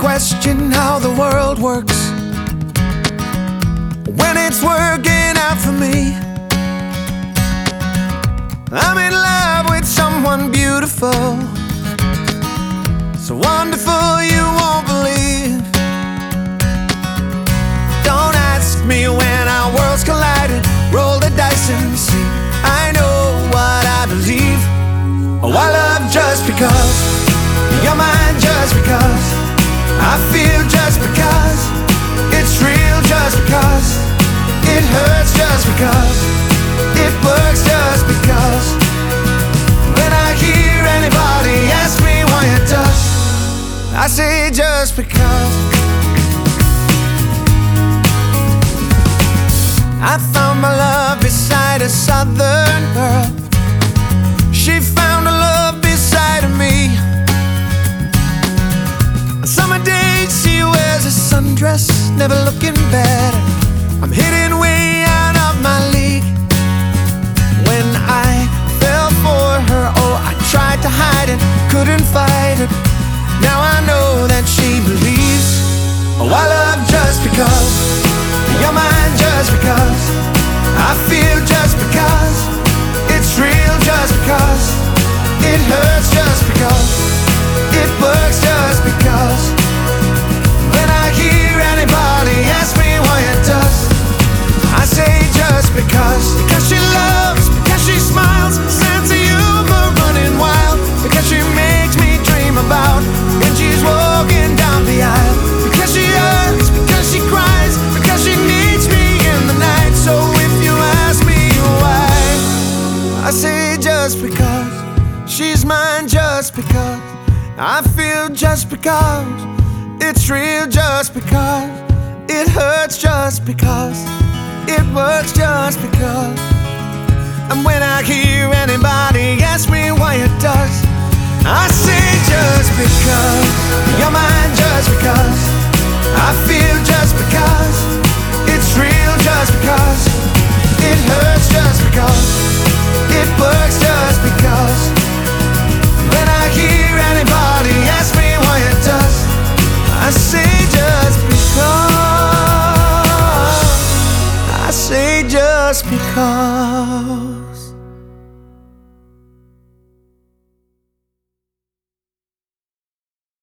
question how the world works when it's working out for me. I'm in love with someone beautiful, so wonderful I say just because. I found my love beside a southern girl. She found a love beside of me. On summer days, she wears a sundress, never looking better. I'm hitting way out of my league. When I fell for her, oh, I tried to hide it, couldn't fight it. Now I know that she believes. Just because I feel just because it's real, just because it hurts, just because it works, just because. And when I hear anybody ask me why it does, I say just because you're mine, just because I feel just because just because.